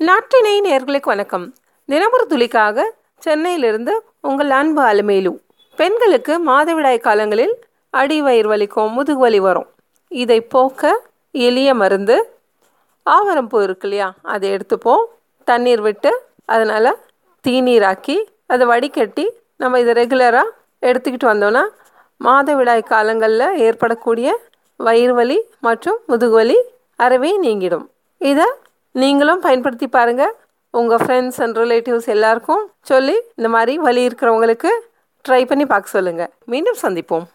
நாட்டினை நேர்களுக்கு வணக்கம். தினமுறை துளிக்காக சென்னையிலிருந்து உங்கள் அன்பு அலுமேலு பெண்களுக்கு மாதவிடாய் காலங்களில் அடி வயிறு வலிக்கும் முதுகு வலி வரும். இதை போக்க எளிய மருந்து. ஆவரம்பூ இருக்கு இல்லையா? அதை எடுத்துப்போம் தண்ணீர் விட்டு அதனால் தீநீராக்கி அதை வடிகட்டி நம்ம இதை ரெகுலராக எடுத்துக்கிட்டு வந்தோன்னா மாதவிடாய் காலங்களில் ஏற்படக்கூடிய வயிறு வலி மற்றும் முதுகுவலி அறவே நீங்கிடும். இதை நீங்களும் பயன்படுத்தி பாருங்கள் உங்கள் ஃப்ரெண்ட்ஸ் அண்ட் ரிலேட்டிவ்ஸ் எல்லாருக்கும் சொல்லி இந்த மாதிரி வலி இருக்கிறவங்களுக்கு ட்ரை பண்ணி பார்க்க சொல்லுங்கள் மீண்டும் சந்திப்போம்.